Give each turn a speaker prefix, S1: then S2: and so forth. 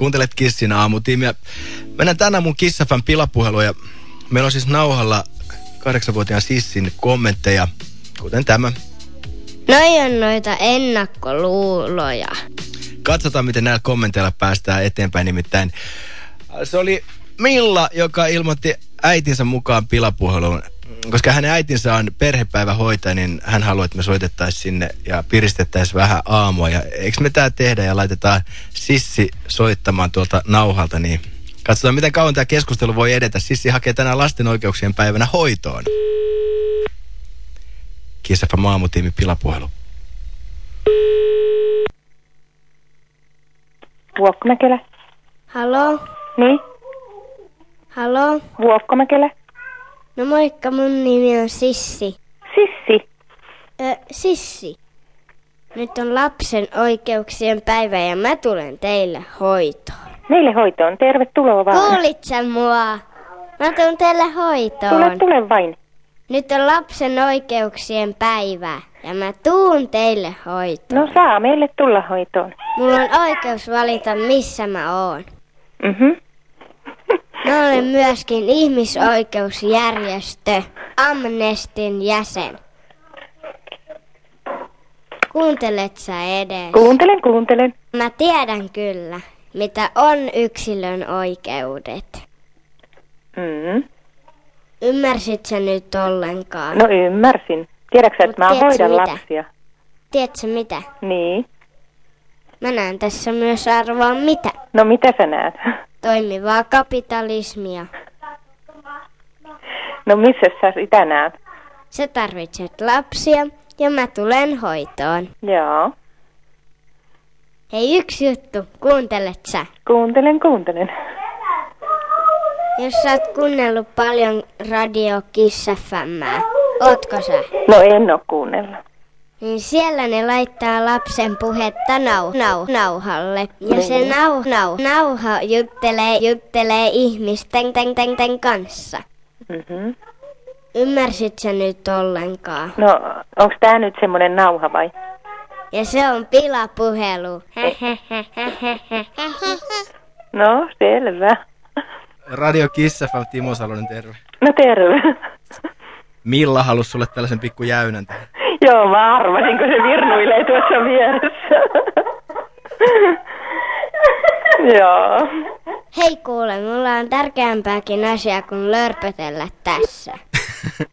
S1: Kuuntelet Kissin aamutiimiä. Mennään tänään mun Kissafan pilapuhelu ja meillä on siis nauhalla kahdeksanvuotiaan Sissin kommentteja, kuten tämä.
S2: Noi on noita ennakkoluuloja.
S1: Katsotaan, miten näillä kommenteilla päästään eteenpäin. Nimittäin se oli Milla, joka ilmoitti äitinsä mukaan pilapuheluun. Koska hänen äitinsä on perhepäivähoitaja, niin hän haluaa, että me soitettaisiin sinne ja piristettäisiin vähän aamua. Ja eikö me tämä tehdä ja laitetaan Sissi soittamaan tuolta nauhalta, niin katsotaan, miten kauan tämä keskustelu voi edetä. Sissi hakee tänään lasten oikeuksien päivänä hoitoon. Kisafa maamutiimi pilapuhelu.
S3: Vuokkomäkelä.
S2: Halo?
S3: Niin?
S2: Halo?
S3: Vuokkomäkelä.
S2: No moikka, mun nimi on Sissi.
S3: Sissi.
S2: Ö, Sissi. Nyt on lapsen oikeuksien päivä ja mä tulen teille hoitoon.
S3: Meille hoitoon. Tervetuloa vaan.
S2: Kuulit sä mua? Mä tulen teille
S3: Tule,
S2: hoitoon.
S3: tule vain.
S2: Nyt on lapsen oikeuksien päivä ja mä tuun teille hoitoon.
S3: No saa meille tulla hoitoon.
S2: Mulla on oikeus valita, missä mä oon.
S3: Mhm.
S2: Mä olen myöskin ihmisoikeusjärjestö Amnestin jäsen. Kuuntelet sä edes?
S3: Kuuntelen, kuuntelen.
S2: Mä tiedän kyllä, mitä on yksilön oikeudet.
S3: Mm.
S2: Ymmärsit sä nyt ollenkaan?
S3: No ymmärsin. Tiedätkö
S2: Mut
S3: että mä hoidan
S2: mitä?
S3: lapsia?
S2: Tiedätkö mitä?
S3: Niin.
S2: Mä näen tässä myös arvoa mitä?
S3: No mitä sä näet?
S2: Toimivaa kapitalismia.
S3: No missä sä sitä näet?
S2: Sä tarvitset lapsia ja mä tulen hoitoon.
S3: Joo.
S2: Hei yksi juttu, kuuntelet sä?
S3: Kuuntelen, kuuntelen.
S2: Jos sä oot kuunnellut paljon Radio Kiss FMää, ootko sä?
S3: No en oo kuunnellut.
S2: Niin siellä ne laittaa lapsen puhetta nau, nau, nauhalle. Ja se nau, nau, nauha juttelee, juttelee ihmisten ten, ten, ten kanssa.
S3: Mhm.
S2: Ymmärsit sä nyt ollenkaan?
S3: No onks tää nyt semmonen nauha vai?
S2: Ja se on pilapuhelu.
S3: No selvä.
S1: Radio Kissafan Timo Salonen, terve.
S3: No terve.
S1: Milla halusi sulle tällaisen pikku jäynän tähän.
S3: Joo, mä arvasin, kun se virnuilee tuossa vieressä. Joo.
S2: Hei kuule, mulla on tärkeämpääkin asia kuin lörpötellä tässä.